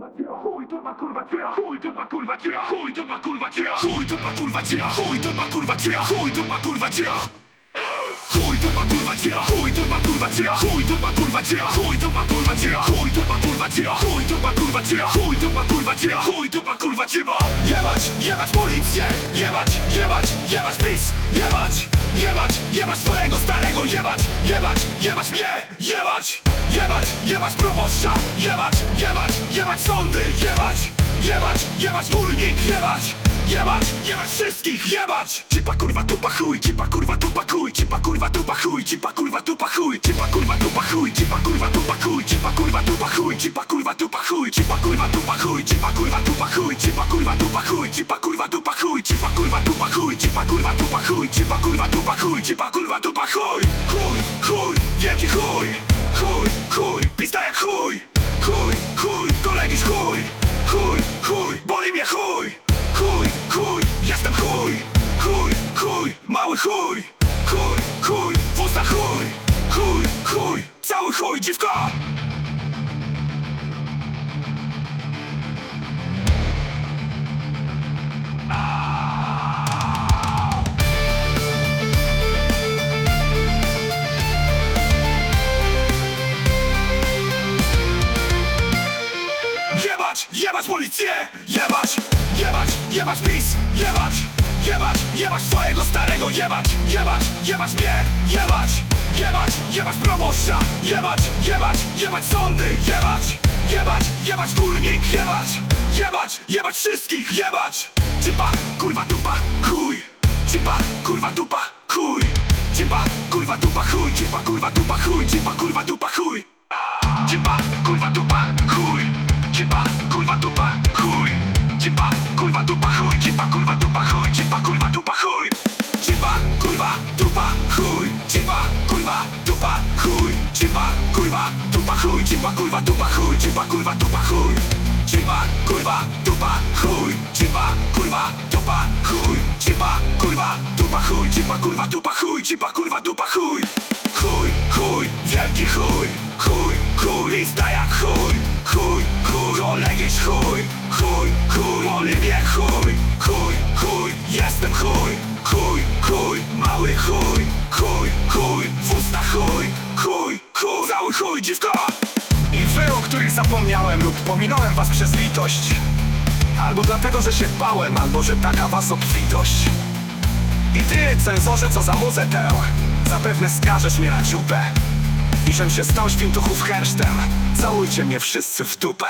kurwa cia, chuj to ma kurwa cia, chuj to ma kurwa cia, chuj to ma kurwa cia, chuj to ma kurwa cia, chuj to ma kurwa cia, chuj to ma. Chuj ma kurwa cia, chuj ma kurwa cia, chuj ma kurwa cia, chuj ma kurwa cia, chuj ma kurwa cia, chuj ma kurwa cia, chuj ma kurwa cia, chuj ma kurwa cia. Jebać, jebać policję, jebać, jebać, jebać PiS, jebać, jebać, jebać swojego starego, jebać, jebać, jebać mnie, jebać, jebać, jebać proboszcza, jebać, jebać, jebać sądy, jebać, jebać, jebać górnik, jebać. Jebać, jebać wszystkich, jebać Cipa kurwa tupa chuj, cipa kurwa tupa chuj Cipa kurwa tupa chuj, cipa kurwa tupa chuj Cipa kurwa tupa chuj, cipa kurwa tupa chuj Cipa kurwa tupa chuj, cipa kurwa tupa chuj Cipa kurwa tupa chuj, cipa kurwa tupa chuj Cipa kurwa tupa chuj, cipa kurwa tupa chuj Cipa kurwa tupa chuj, cipa kurwa tupa chuj Cipa kurwa tupa chuj, cipa kurwa tupa chuj Chuj, chuj, wielki chuj Chuj, chuj, pista jak chuj Jebać, jebać policję, jebać, jebać, jebać PiS, jebać, jebać, jebać swojego starego, jebać, jebać, jebać mnie, jebać, jebać, jebać proboszcza, jebać, jebać, jebać sądy, jebać, jebać, jebać górnik, jebać, jebać, jebać wszystkich, jebać, cipa, kurwa dupa, chuj, cipa, kurwa dupa, chuj, cipa, kurwa dupa, chuj, cipa, kurwa dupa, chuj, cipa, kurwa dupa, chuj. Cipa, kurwa dupa, chuj. Cipa, kurwa dupa, chuj. Cipa, kurwa dupa, chuj. Kurwa dupa, chuj chuj Cipa, kurwa dupa, chuj Cipa, kurwa dupa, chuj. Cipa, kurwa dupa, chuj. Cipa, kurwa dupa, chuj. Cipa, kurwa dupa, chuj. Cipa, kurwa dupa, chuj. Kurwa Chuj, chuj Chuj, chuj, w usta chuj Chuj, chuj, cały chuj dziwka I wy, o których zapomniałem lub pominąłem was przez litość. Albo dlatego, że się bałem, albo że taka was obfitość. I ty, cenzorze, co za muzę tę Zapewne skażesz mnie na ciupę I żem się stał świętuchów hersztem. Całujcie mnie wszyscy w dupę